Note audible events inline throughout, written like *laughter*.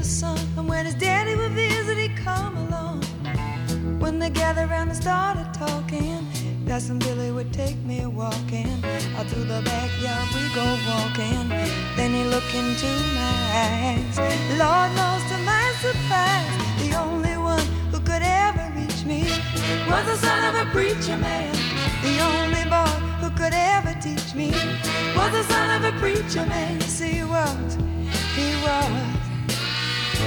preacher's son. And when his daddy would visit, he'd come along. When they gathered around and started talking, Cousin Billy would take me walking. Out through the backyard we go walking. Then he looked into my eyes. Lord knows to my surprise, the only one who could ever reach me was the son of a preacher man. The only boy who could ever teach me was the son of a preacher man. Yes, he was. He was.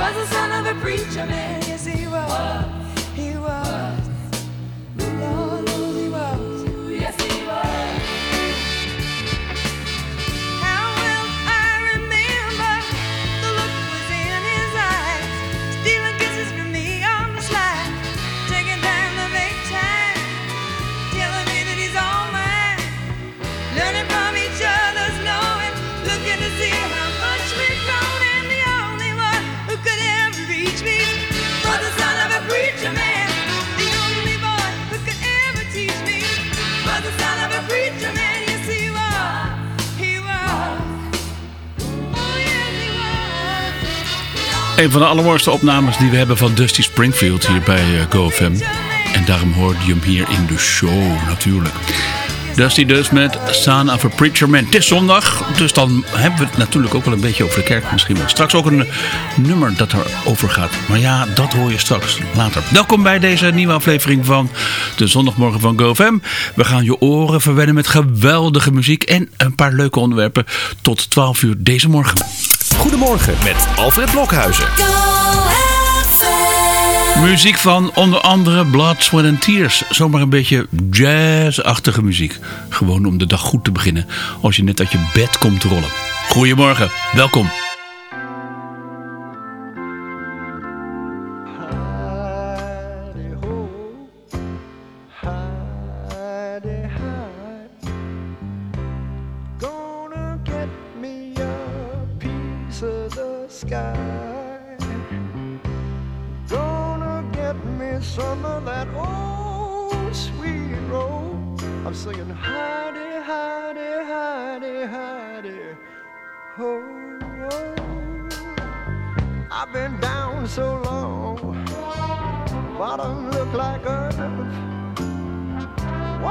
was the son of a preacher man. Yes, he was. Een van de allermooiste opnames die we hebben van Dusty Springfield hier bij eh, GoFM. En daarom hoorde je hem hier in de show natuurlijk. Dusty dus met Son of a Preacher Man. Het is zondag, dus dan hebben we het natuurlijk ook wel een beetje over de kerk misschien wel. Straks ook een nummer dat erover gaat. Maar ja, dat hoor je straks later. Welkom bij deze nieuwe aflevering van de zondagmorgen van GoFM. We gaan je oren verwennen met geweldige muziek en een paar leuke onderwerpen. Tot 12 uur deze morgen. Goedemorgen met Alfred Blokhuizen. Muziek van onder andere Blood, Sweat and Tears. Zomaar een beetje jazzachtige muziek. Gewoon om de dag goed te beginnen als je net uit je bed komt rollen. Goedemorgen, welkom. Sky. Gonna get me some of that old sweet roll. I'm singing hidey, hidey, hidey, hidey ho. I've been down so long bottom look like earth.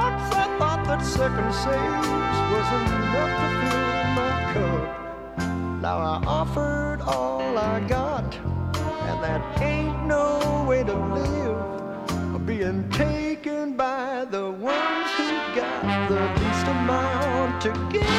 Once I thought that second sage was enough to fill my cup. Now I offered all I got, and that ain't no way to live. Being taken by the ones who got the least amount to give.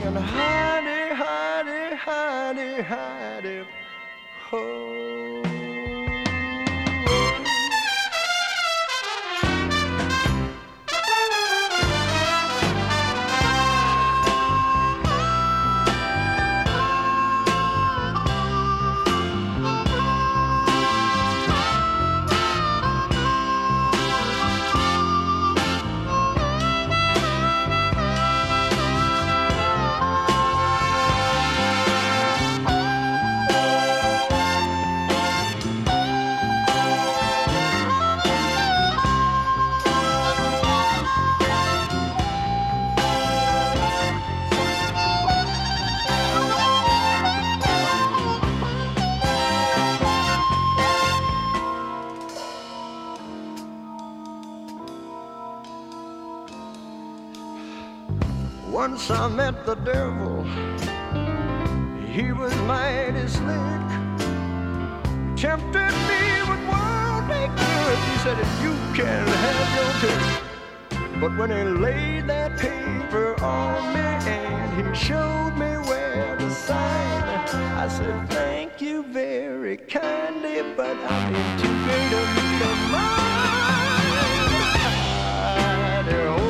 singing, honey, honey, honey, honey, oh. Once I met the devil, he was mighty slick. Tempted me with worldly goods. He said, you can have your pick, But when he laid that paper on me and he showed me where to sign, I said, Thank you very kindly, but I'm in too great a need of mine. Hidey-ho,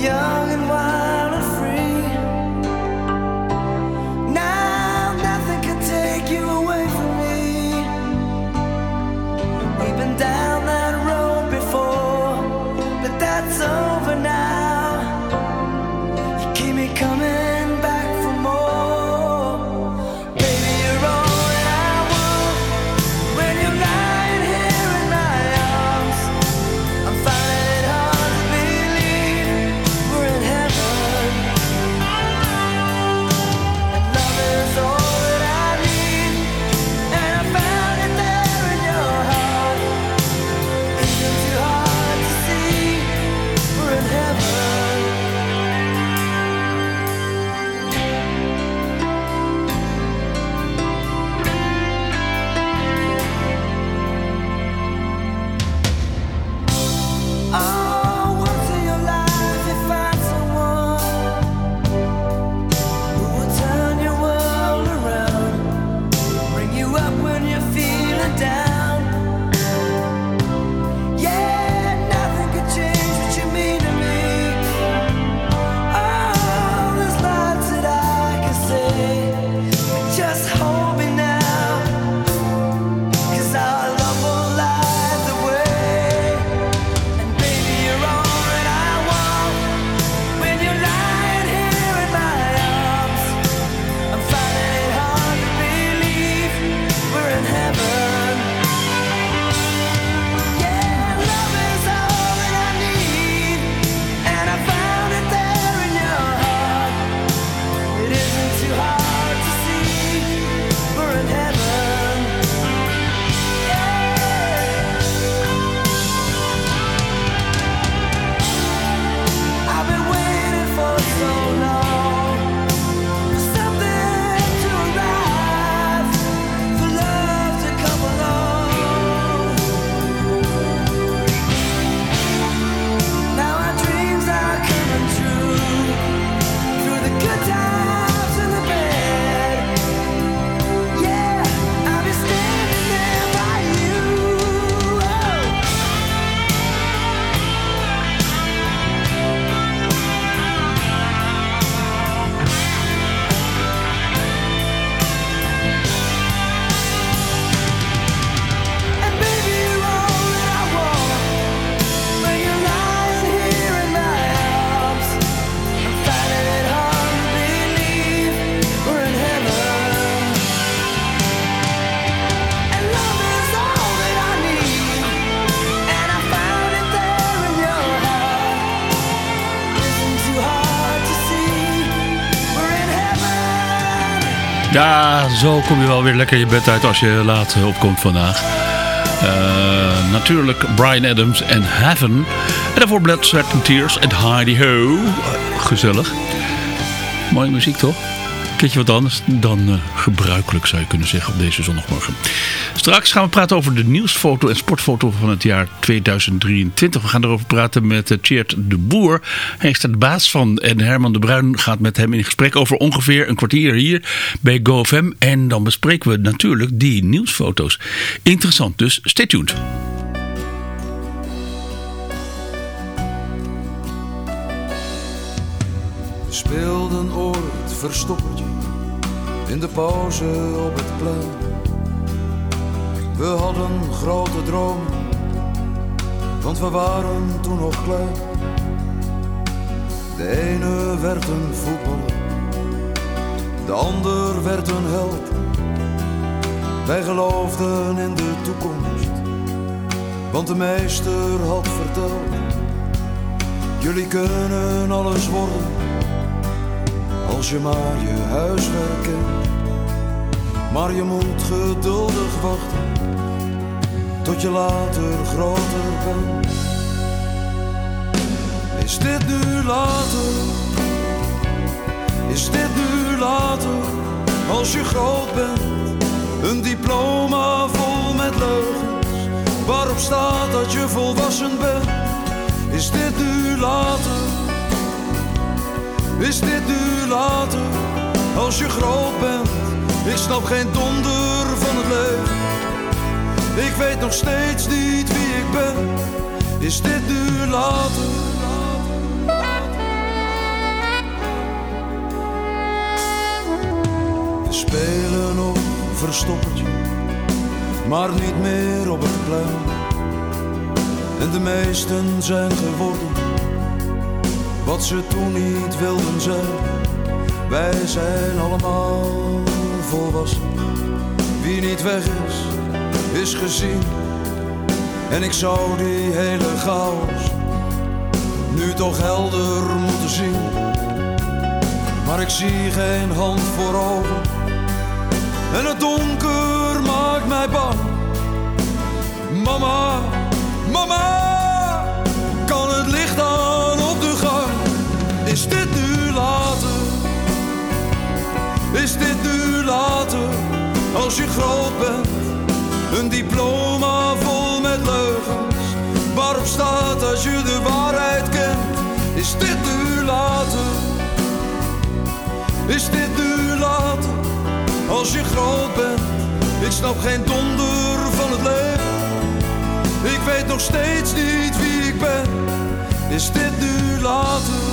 young. Ja, zo kom je wel weer lekker je bed uit als je laat opkomt vandaag. Uh, natuurlijk Brian Adams en Heaven. En daarvoor Blood, Sweat and Tears en Heidi Ho. Gezellig. Mooie muziek toch? Keertje wat anders dan uh, gebruikelijk zou je kunnen zeggen op deze zondagmorgen. Straks gaan we praten over de nieuwsfoto en sportfoto van het jaar 2023. We gaan erover praten met uh, de Boer. Hij is er de baas van en Herman de Bruin gaat met hem in gesprek over ongeveer een kwartier hier bij GoFM. En dan bespreken we natuurlijk die nieuwsfoto's. Interessant, dus stay tuned. Speelden ooit verstoppertje in de pauze op het plein. We hadden grote dromen, want we waren toen nog klein. De ene werd een voetballer, de ander werd een held. Wij geloofden in de toekomst, want de meester had verteld: Jullie kunnen alles worden als je maar je huiswerk kent. Maar je moet geduldig wachten tot je later groter bent. Is dit nu later? Is dit nu later? Als je groot bent, een diploma vol met leugens, waarop staat dat je volwassen bent. Is dit nu later? Is dit nu later, als je groot bent? Ik snap geen donder van het leven. Ik weet nog steeds niet wie ik ben. Is dit nu later? We spelen nog verstoppertje, maar niet meer op het plein. En de meesten zijn geworden wat ze toen niet wilden zijn. Wij zijn allemaal volwassen. Wie niet weg is, is gezien. En ik zou die hele chaos nu toch helder moeten zien. Maar ik zie geen hand voor ogen. En het donker maakt mij bang. Mama, mama. Is dit nu later? Als je groot bent, een diploma vol met leugens. Waarop staat als je de waarheid kent? Is dit nu later? Is dit nu later? Als je groot bent, ik snap geen donder van het leven. Ik weet nog steeds niet wie ik ben. Is dit nu later?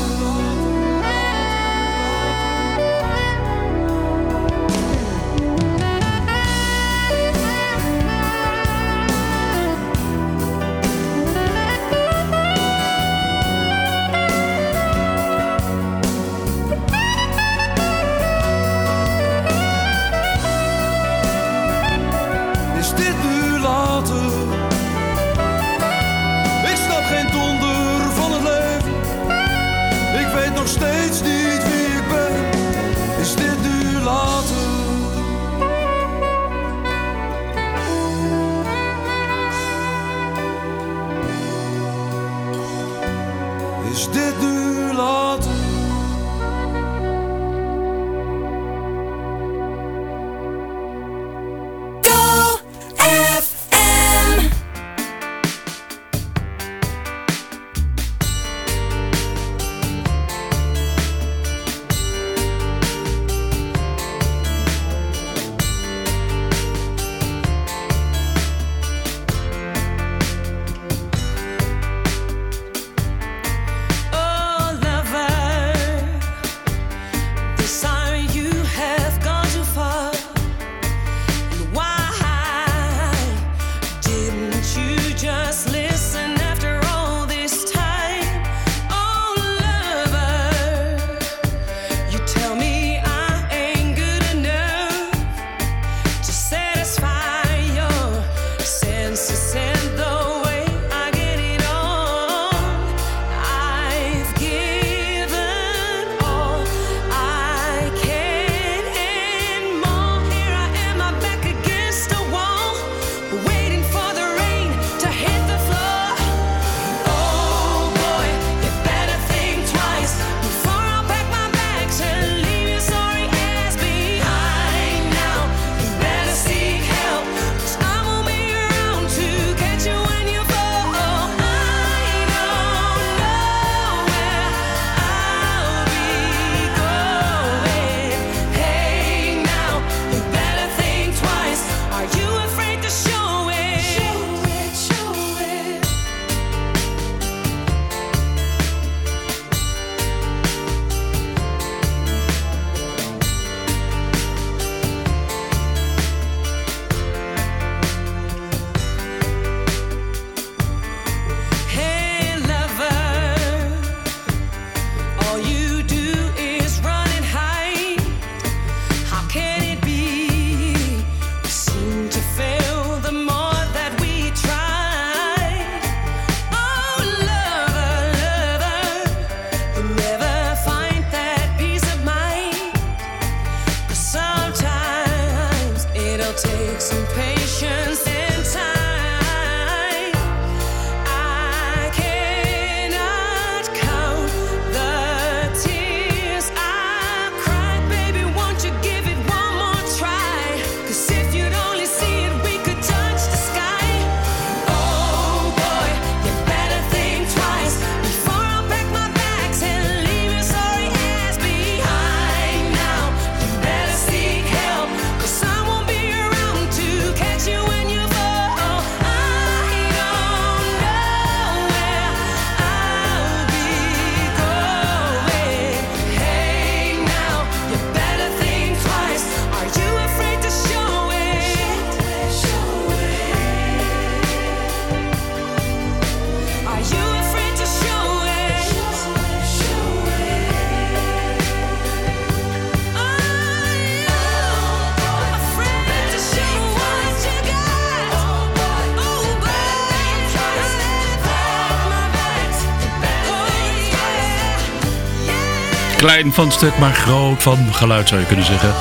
Klein van stuk, maar groot van geluid zou je kunnen zeggen.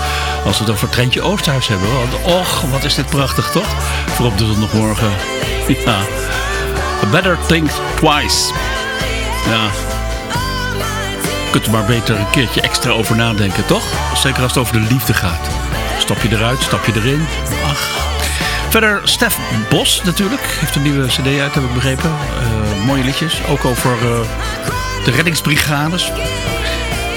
Als we het over Trentje Oosthuis hebben. Want och, wat is dit prachtig toch? Voor op de zondagmorgen. Ja. Better think twice. Ja. Kunt er maar beter een keertje extra over nadenken, toch? Zeker als het over de liefde gaat. Stap je eruit, stap je erin. Ach. Verder Stef Bos natuurlijk. Heeft een nieuwe cd uit, heb ik begrepen. Eh, mooie liedjes. Ook over eh, de reddingsbrigades.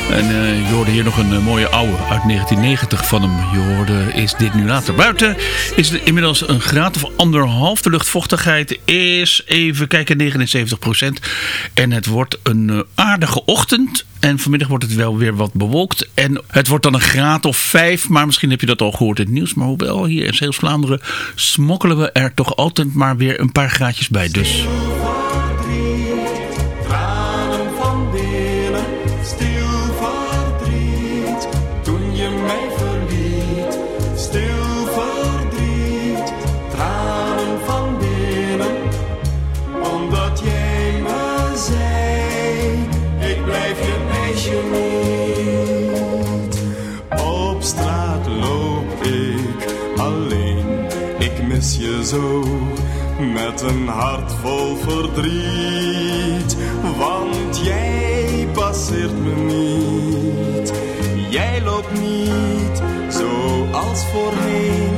En eh, je hoorde hier nog een eh, mooie oude uit 1990 van hem. Je hoorde Is dit nu later. Buiten is het inmiddels een graad of anderhalf. De luchtvochtigheid is even kijken 79% En het wordt een eh, aardige ochtend. En vanmiddag wordt het wel weer wat bewolkt. En het wordt dan een graad of vijf. Maar misschien heb je dat al gehoord in het nieuws. Maar hoewel hier in Zeeuws-Vlaanderen smokkelen we er toch altijd maar weer een paar graadjes bij. Dus... zo. Met een hart vol verdriet, want jij passeert me niet. Jij loopt niet zoals voorheen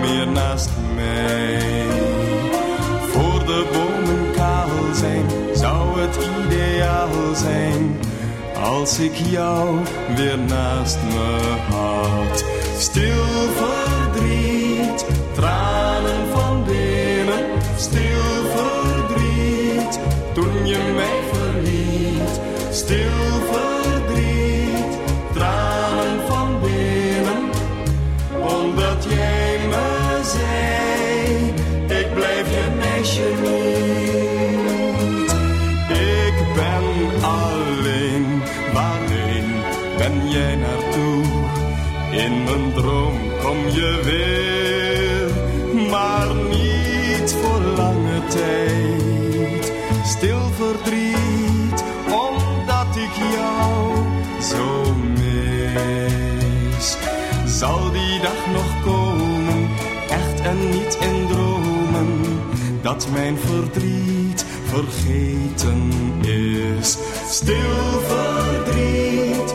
meer naast mij. Voor de bomen kaal zijn, zou het ideaal zijn. Als ik jou weer naast me had. Stil verdriet, tranen ben jij naartoe? In mijn droom kom je weer, maar niet voor lange tijd. Stil verdriet, omdat ik jou zo mis. Zal die dag nog komen, echt en niet in dromen, dat mijn verdriet vergeten is. Stil verdriet,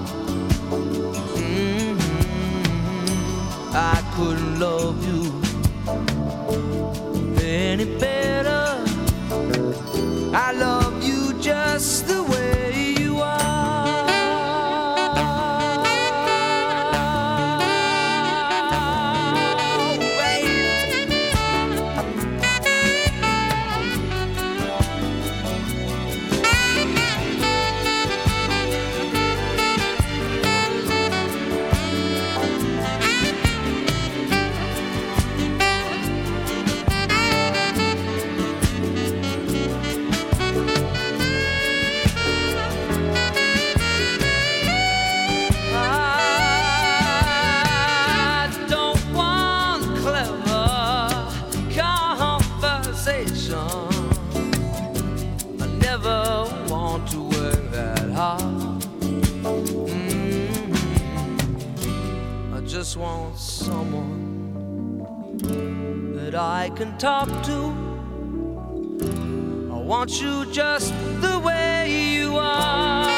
I couldn't love can talk to. I want you just the way you are.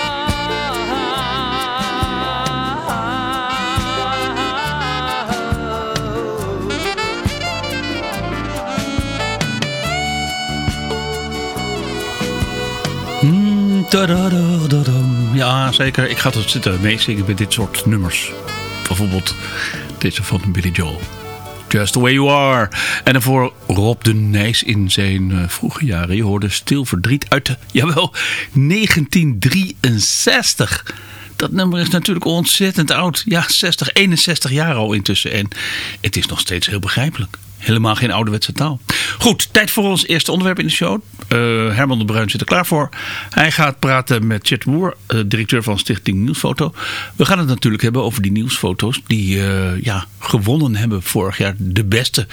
Mm, tadadadadam. Ja, zeker. Ik ga tot zitten meezingen bij dit soort nummers. Bijvoorbeeld deze van Billy Joel. Just the way you are. En daarvoor Rob de Nijs in zijn eh, vroege jaren. Je hoorde Stil Verdriet uit de, *laughs* jawel, 1963. Dat nummer is natuurlijk ontzettend oud. Ja, 60, 61 jaar al intussen. En het is nog steeds heel begrijpelijk. Helemaal geen ouderwetse taal. Goed, tijd voor ons eerste onderwerp in de show. Eh, Herman de Bruin zit er klaar voor. Hij gaat praten met Chet Woer, eh, directeur van Stichting Nieuwsfoto. We gaan het natuurlijk hebben over die nieuwsfoto's die eh, ja, gewonnen hebben vorig jaar. De beste.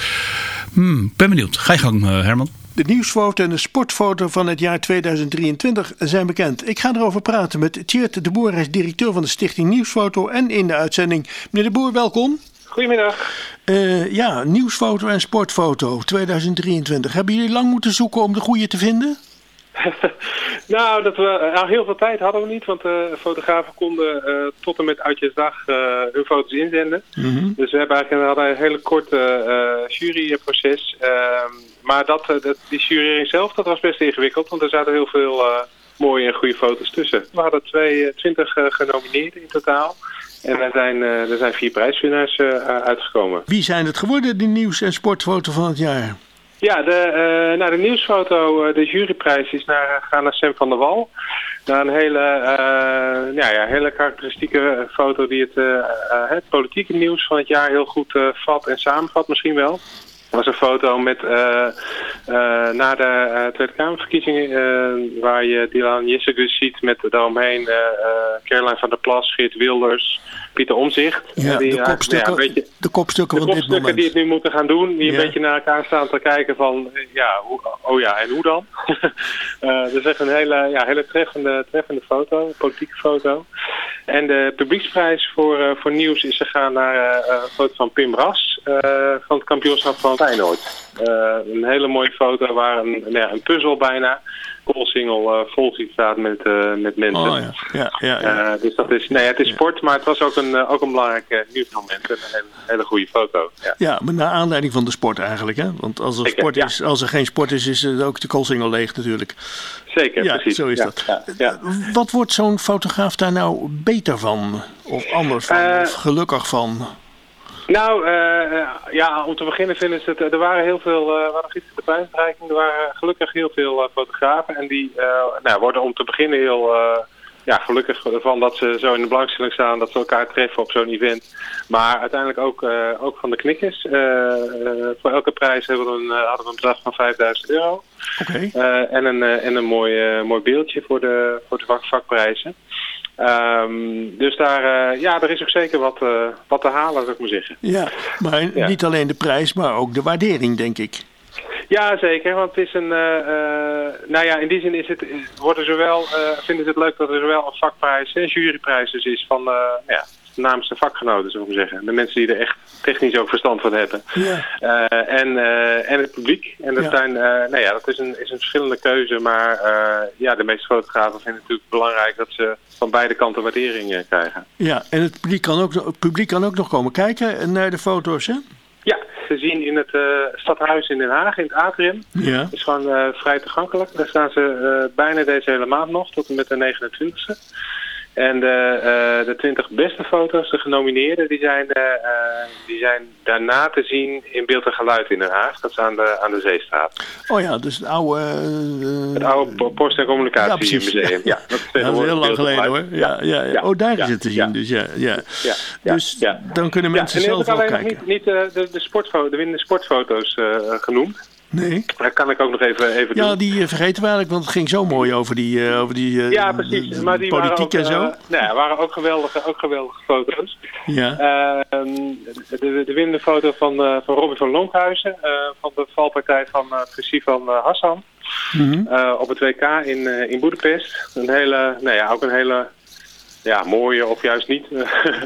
Hmm, ben benieuwd. Ga je gang, Herman. De nieuwsfoto en de sportfoto van het jaar 2023 zijn bekend. Ik ga erover praten met Tjeerd de Boer, is directeur van de Stichting Nieuwsfoto en in de uitzending. Meneer de Boer, welkom. Goedemiddag. Eh, ja, nieuwsfoto en sportfoto 2023. Hebben jullie lang moeten zoeken om de goede te vinden? *laughs* nou, dat we, al heel veel tijd hadden we niet, want de fotografen konden eh, tot en met Uitjesdag eh hun foto's inzenden. Dus we hebben eigenlijk hadden een hele korte eh, juryproces. Ehm, maar dat, eh, dat, die jurering zelf, dat was best ingewikkeld, want er zaten heel veel eh, mooie en goede foto's tussen. We hadden twee, eh, 20 eh, genomineerden in totaal. En er zijn, eh, er zijn vier prijswinnaars eh, uitgekomen. Wie zijn het geworden, die nieuws- en sportfoto van het jaar? Ja, de, eh nou, de nieuwsfoto, de juryprijs is naar, eh, gaan naar Sam van der Wal. Naar een hele, ja, ja, hele karakteristieke foto die het, het politieke nieuws van het jaar heel goed vat en samenvat misschien wel. Was een foto met eh, eh, na de eh, Tweede Kamerverkiezingen waar je Dylan Jessegus ziet met daaromheen Caroline van der Plas, Geert Wilders, Pieter Omzicht. Ja, die, de kopstukken, ja, een beetje- de kopstukken de van dit kopstukken moment. die het nu moeten gaan doen, die Ja. een beetje naar elkaar staan te kijken van, eh, ja, hoe, oh ja, en hoe dan? *laughs* Eh dat is echt een hele, ja, hele treffende, treffende foto, een politieke foto. En de publieksprijs voor, eh, voor nieuws is gegaan naar een foto van Pim Ras van het kampioenschap van Feyenoord. Een hele mooie foto waar een, nou ja, een puzzel bijna, koolsingel eh vol ziet staat met, eh, met mensen. Oh ja, ja, ja. ja. Eh, dus dat is, nee, het is sport, maar het was ook een, ook een belangrijk nieuwsmoment. en Een hele, goede foto. Ja. Ja, maar naar aanleiding van de sport eigenlijk. Hè? Want als er, Zeker, sport is, als er geen sport is, is het ook de koolsingel leeg natuurlijk. Zeker, Ja, precies. zo is dat. Wat wordt zo'n fotograaf daar nou beter van? Of anders van? Of gelukkig van? Nou, eh, eh, ja, om te beginnen vinden ze het... Er waren heel veel... eh hadden gisteren de prijsuitreiking. Er waren gelukkig heel veel eh, fotografen. En die eh, nou, worden om te beginnen heel... eh, ja, gelukkig van dat ze zo in de belangstelling staan, dat ze elkaar treffen op zo'n event. Maar uiteindelijk ook, eh, ook van de knikkers. Eh, eh, voor elke prijs hebben we een, eh, hadden we een bedrag van 5000 euro. Oké. Eh, en een, eh, en een mooi, eh, mooi beeldje voor de, voor de vak- vakprijzen. Ehm, dus daar, eh, ja, er is ook zeker wat, eh, wat te halen, zou ik maar zeggen. Ja, maar Ja. niet alleen de prijs, maar ook de waardering, denk ik. Ja, zeker. Want het is een. eh, nou ja, in die zin is het, wordt er zowel, vinden ze het leuk dat er zowel een vakprijs en juryprijs dus is van, ja, namens de vakgenoten, zou ik maar zeggen. De mensen die er echt technisch ook verstand van hebben. Ja. Eh, en, eh, en het publiek. En dat, Ja. zijn, eh, nou ja, dat is een, is een verschillende keuze. Maar ja, de meeste fotografen vinden het natuurlijk belangrijk dat ze van beide kanten waardering krijgen. Ja, en het publiek kan ook, het publiek kan ook nog komen kijken naar de foto's, hè? Ja, te zien in het stadhuis in Den Haag, in het atrium. Ja. is gewoon vrij toegankelijk. Daar staan ze bijna deze hele maand nog, tot en met de 29e. En de, eh, de 20 beste foto's, de genomineerden, die zijn, eh, eh, die zijn daarna te zien in beeld en geluid in Den Haag. Dat is aan de, aan de Zeestraat. Oh ja, dus het oude... Het oude po- Post- en Ja, Communicatiemuseum. precies. Ja, dat is dat is tegenwoordig heel lang geleden hoor. Ja, ja, ja. Oh, daar ja, is het te zien. ja. Dus ja, ja. Ja, ja, Dus ja. dan kunnen mensen ja, en zelf wel alleen kijken. nog niet, niet de, de, sportfo de winnende sportfoto's genoemd. Nee. Dat kan ik ook nog even, even Ja, doen. die eh, vergeten we eigenlijk, want het ging zo mooi over die, eh, over die eh, Ja, precies. de- Maar die politiek waren ook, en zo. nou ja, waren ook geweldige, ook geweldige foto's. ja. Ehm, de, de winnende foto van, van Robin van Lonkhuizen, van de valpartij van uh, van Hassan. Mhm. op het WK in, in Boedapest. Een hele, nou ja, ook een hele ja, mooie of juist niet. *laughs*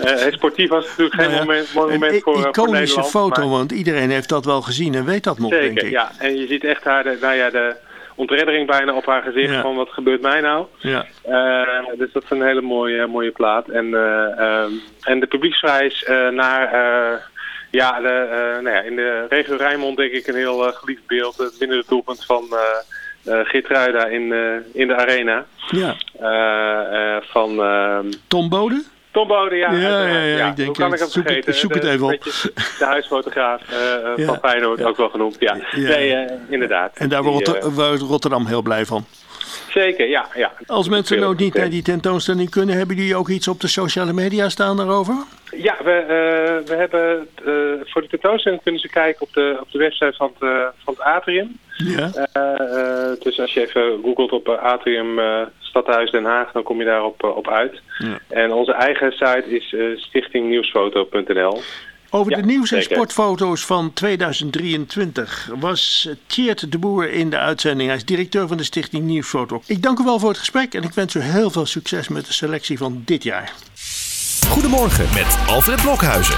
Eh, sportief was natuurlijk geen Nou ja, moment, een moment voor, eh, voor iconische Nederland. foto, maar- want iedereen heeft dat wel gezien en weet dat nog, denk ik. ja. En je ziet echt haar, de, nou ja, de ontreddering bijna op haar gezicht Ja. van wat gebeurt mij nou. Ja. Eh, dus dat is een hele mooie, mooie plaat. En, eh, ehm, en de publieksprijs eh, naar, ja, de, nou ja, in de regio Rijnmond denk ik een heel geliefd beeld. Het winnende doelpunt van eh eh Geert Ruida in, eh, in de arena. Ja. Eh, van ehm, Tom Bode? Tom Bode, ja. Ja, ja, ja, ik denk, Hoe kan ik hem zoek het- vergeten? zoek het even op. De huisfotograaf Ja. van Feyenoord, ook wel genoemd. Ja, nee, inderdaad. En daar wordt Rotterdam heel blij van. Zeker, ja. ja. Als mensen nou niet naar die tentoonstelling kunnen, hebben jullie ook iets op de sociale media staan daarover? Ja, we, eh, we hebben eh, voor de tentoonstelling kunnen ze kijken op de, op de website van het, eh, van het Atrium. Ja. Dus als je even googelt op Atrium Stadhuis Den Haag, dan kom je daarop op op uit. Ja. En onze eigen site is stichtingnieuwsfoto.nl. Over Ja, de nieuws- en zeker. sportfoto's van 2023 was Tjeerd de Boer in de uitzending. Hij is directeur van de Stichting Nieuwsfoto. Ik dank u wel voor het gesprek en ik wens u heel veel succes met de selectie van dit jaar. Goedemorgen met Alfred Blokhuizen.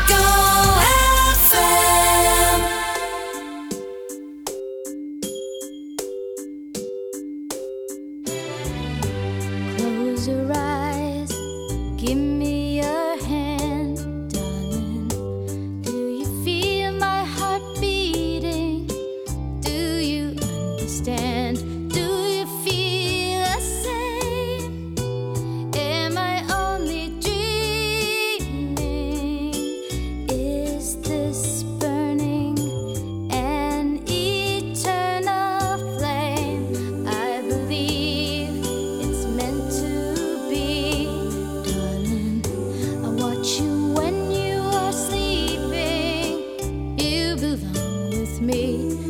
me.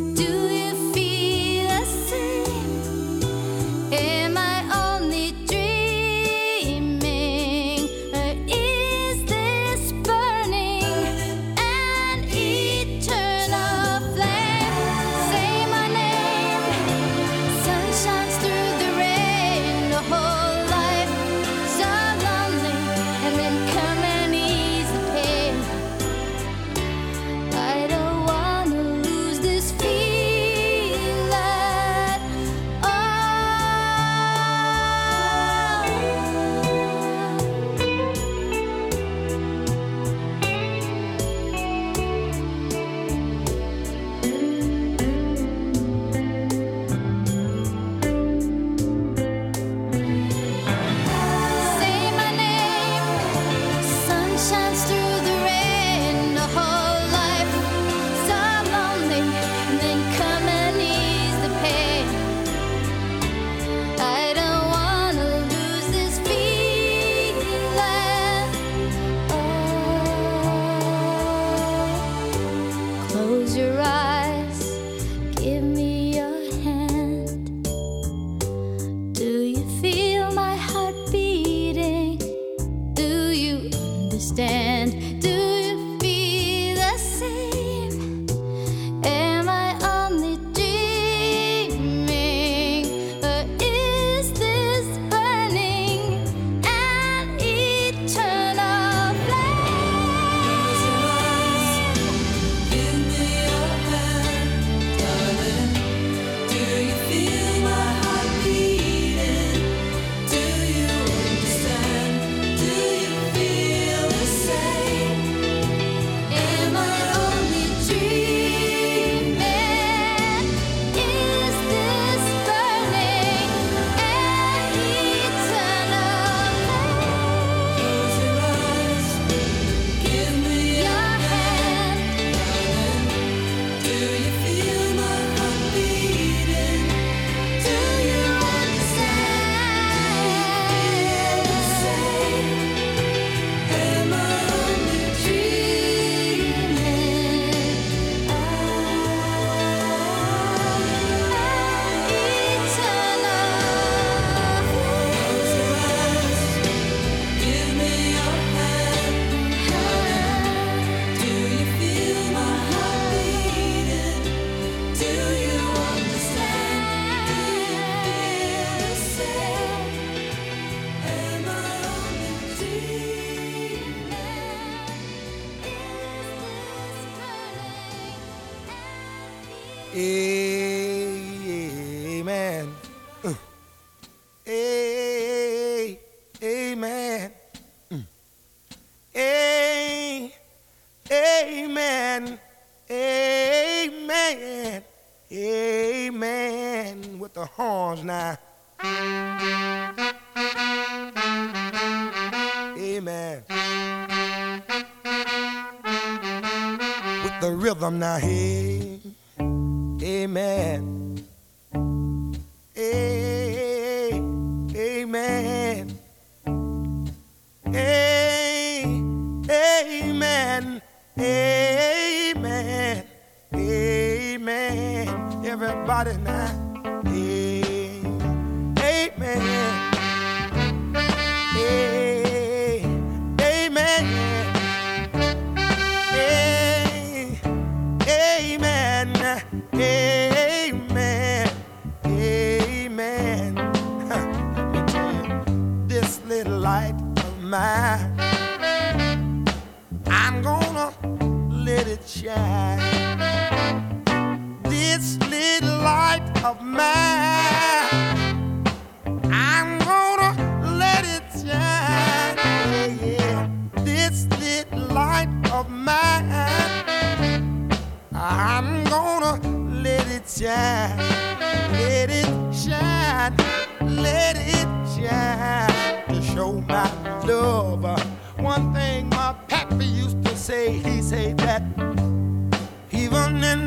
Everybody now.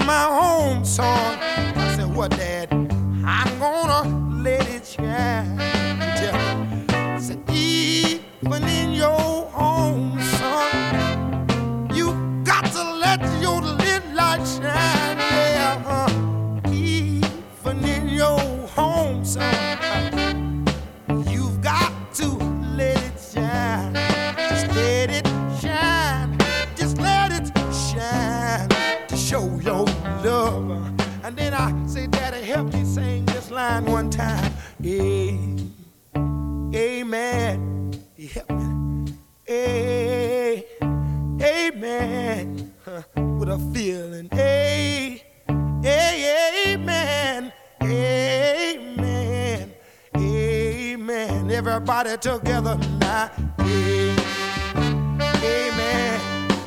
My home song, I said, What, Dad? Hey, hey, amen. Amen. Amen. Everybody together now. Hey, amen.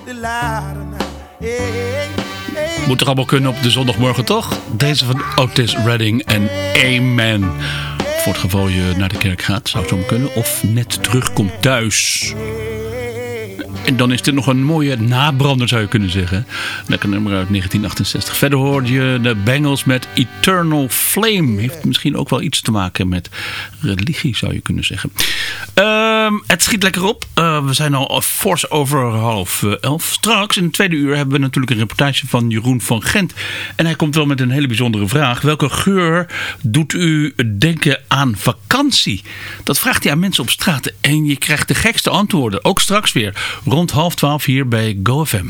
The louder now. Moet er allemaal kunnen op de zondagmorgen, toch? Deze van Otis Redding en Amen. Voor het geval je naar de kerk gaat, zou het zo kunnen. Of net terugkomt thuis. En dan is dit nog een mooie nabrander, zou je kunnen zeggen. Lekker nummer uit 1968. Verder hoorde je de Bengals met Eternal Flame. Heeft misschien ook wel iets te maken met religie, zou je kunnen zeggen. Het schiet lekker op. Eh, we zijn al fors over half eh, elf. Straks, in het tweede uur, hebben we natuurlijk een reportage van Jeroen van Gent. En hij komt wel met een hele bijzondere vraag. Welke geur doet u denken aan vakantie? Dat vraagt hij aan mensen op straat. En je krijgt de gekste antwoorden. Ook straks weer rond half twaalf hier bij GoFM.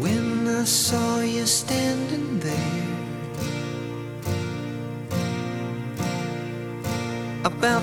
When saw you standing there, about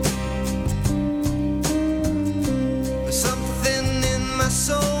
Soul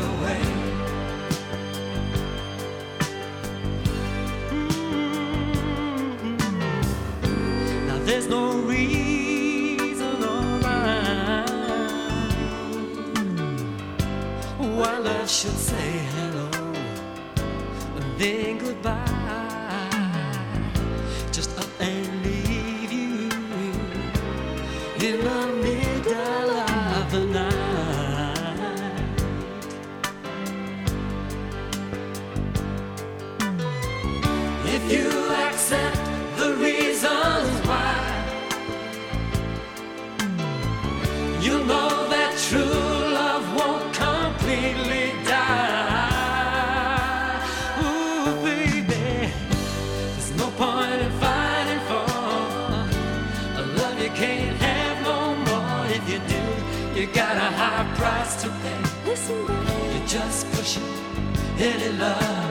then goodbye. Just up and leave you in the middle of the night. If you accept the reasons why, you'll know that true love won't completely. Pushing any love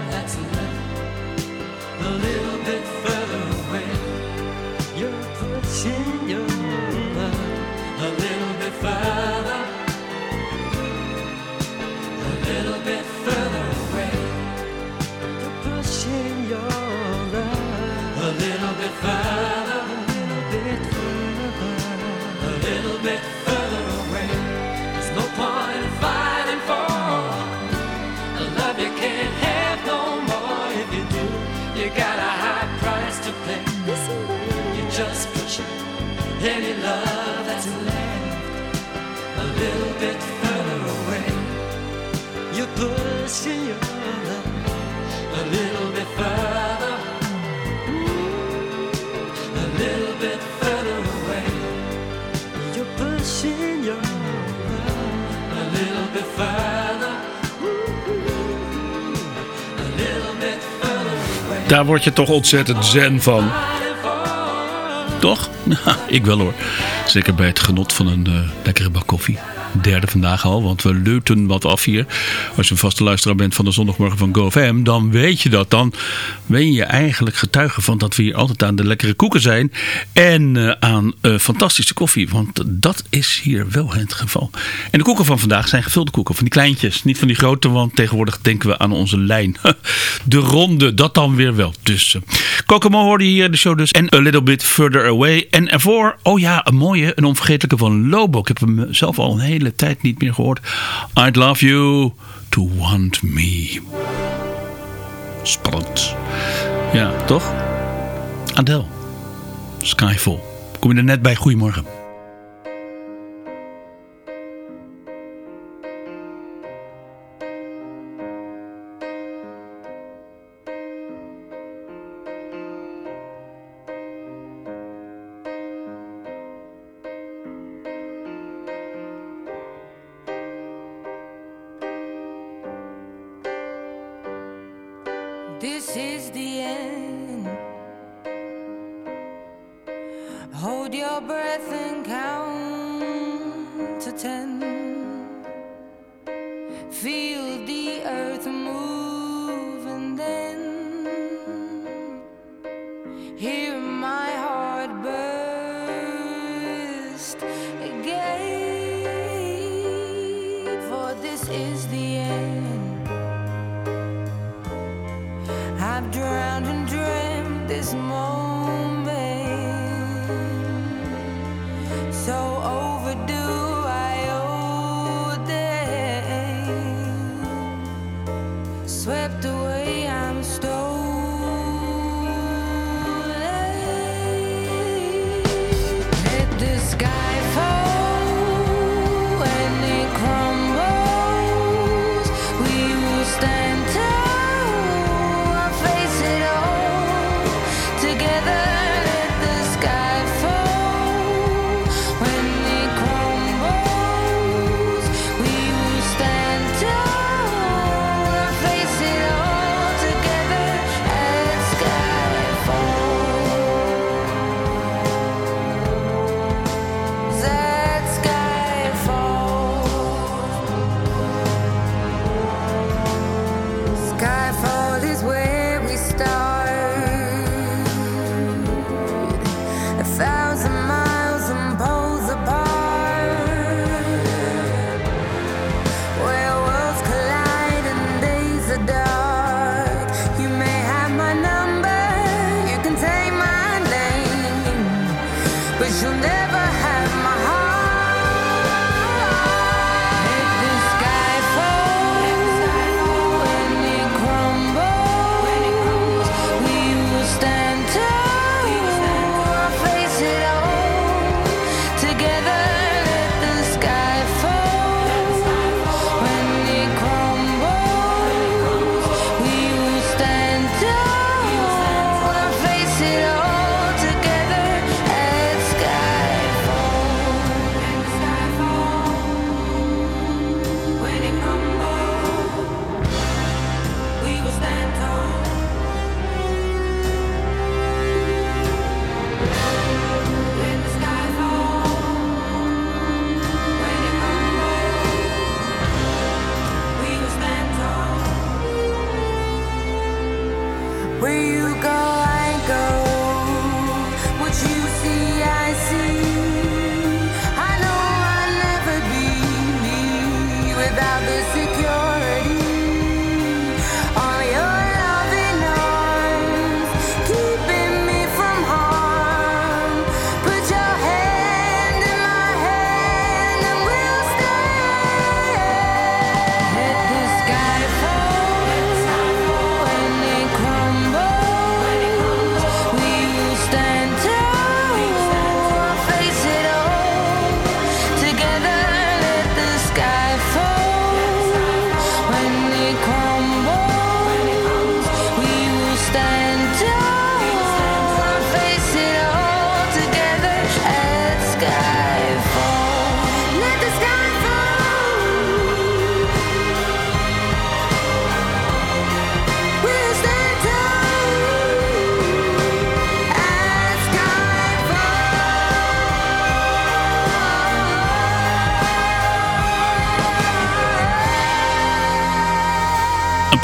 any love that's left a little bit further away. You're pushing your love a little bit further, a little bit further away. You're pushing your love a little bit further, a little bit further away. Daar word je toch ontzettend zen van. Toch? *laughs* Ik wel hoor. Zeker bij het genot van een eh, lekkere bak koffie. Derde vandaag al, want we leuten wat af hier. Als je een vaste luisteraar bent van de zondagmorgen van GoFam, dan weet je dat. Dan ben je eigenlijk getuige van dat we hier altijd aan de lekkere koeken zijn. En eh, aan eh, fantastische koffie, want dat is hier wel het geval. En de koeken van vandaag zijn gevulde koeken, van die kleintjes. Niet van die grote, want tegenwoordig denken we aan onze lijn. *laughs* De ronde, dat dan weer wel. Dus uh, Kokomo hoorde hier de show dus. En A Little Bit Further Away. En ervoor, oh ja, een mooie, een onvergetelijke van Lobo. Ik heb hem zelf al een hele tijd niet meer gehoord. I'd love you to want me. Spannend. Ja, toch? Adele. Skyfall. Kom je er net bij? Goedemorgen.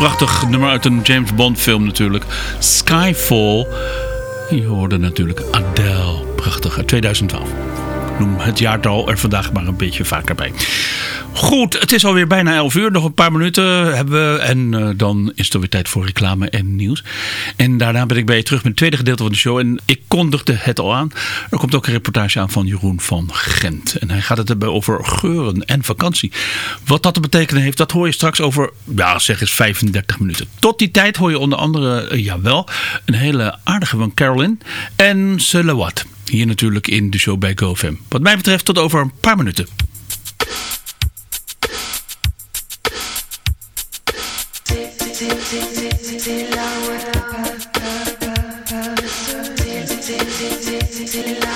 Prachtig nummer uit een James Bond film natuurlijk. Skyfall. Je hoorde natuurlijk Adele. Prachtig, uit 2012. Noem het jaartal er vandaag maar een beetje vaker bij. Goed, het is alweer bijna 11 uur. Nog een paar minuten hebben we. En uh, dan is het weer tijd voor reclame en nieuws. En daarna ben ik bij je terug met het tweede gedeelte van de show. En ik kondigde het al aan. Er komt ook een reportage aan van Jeroen van Gent. En hij gaat het hebben over geuren en vakantie. Wat dat te betekenen heeft, dat hoor je straks over, ja zeg eens 35 minuten. Tot die tijd hoor je onder andere, uh, jawel, een hele aardige van Carolyn en Selawat. Hier natuurlijk in de show bij GoFam. Wat mij betreft tot over een paar minuten. till I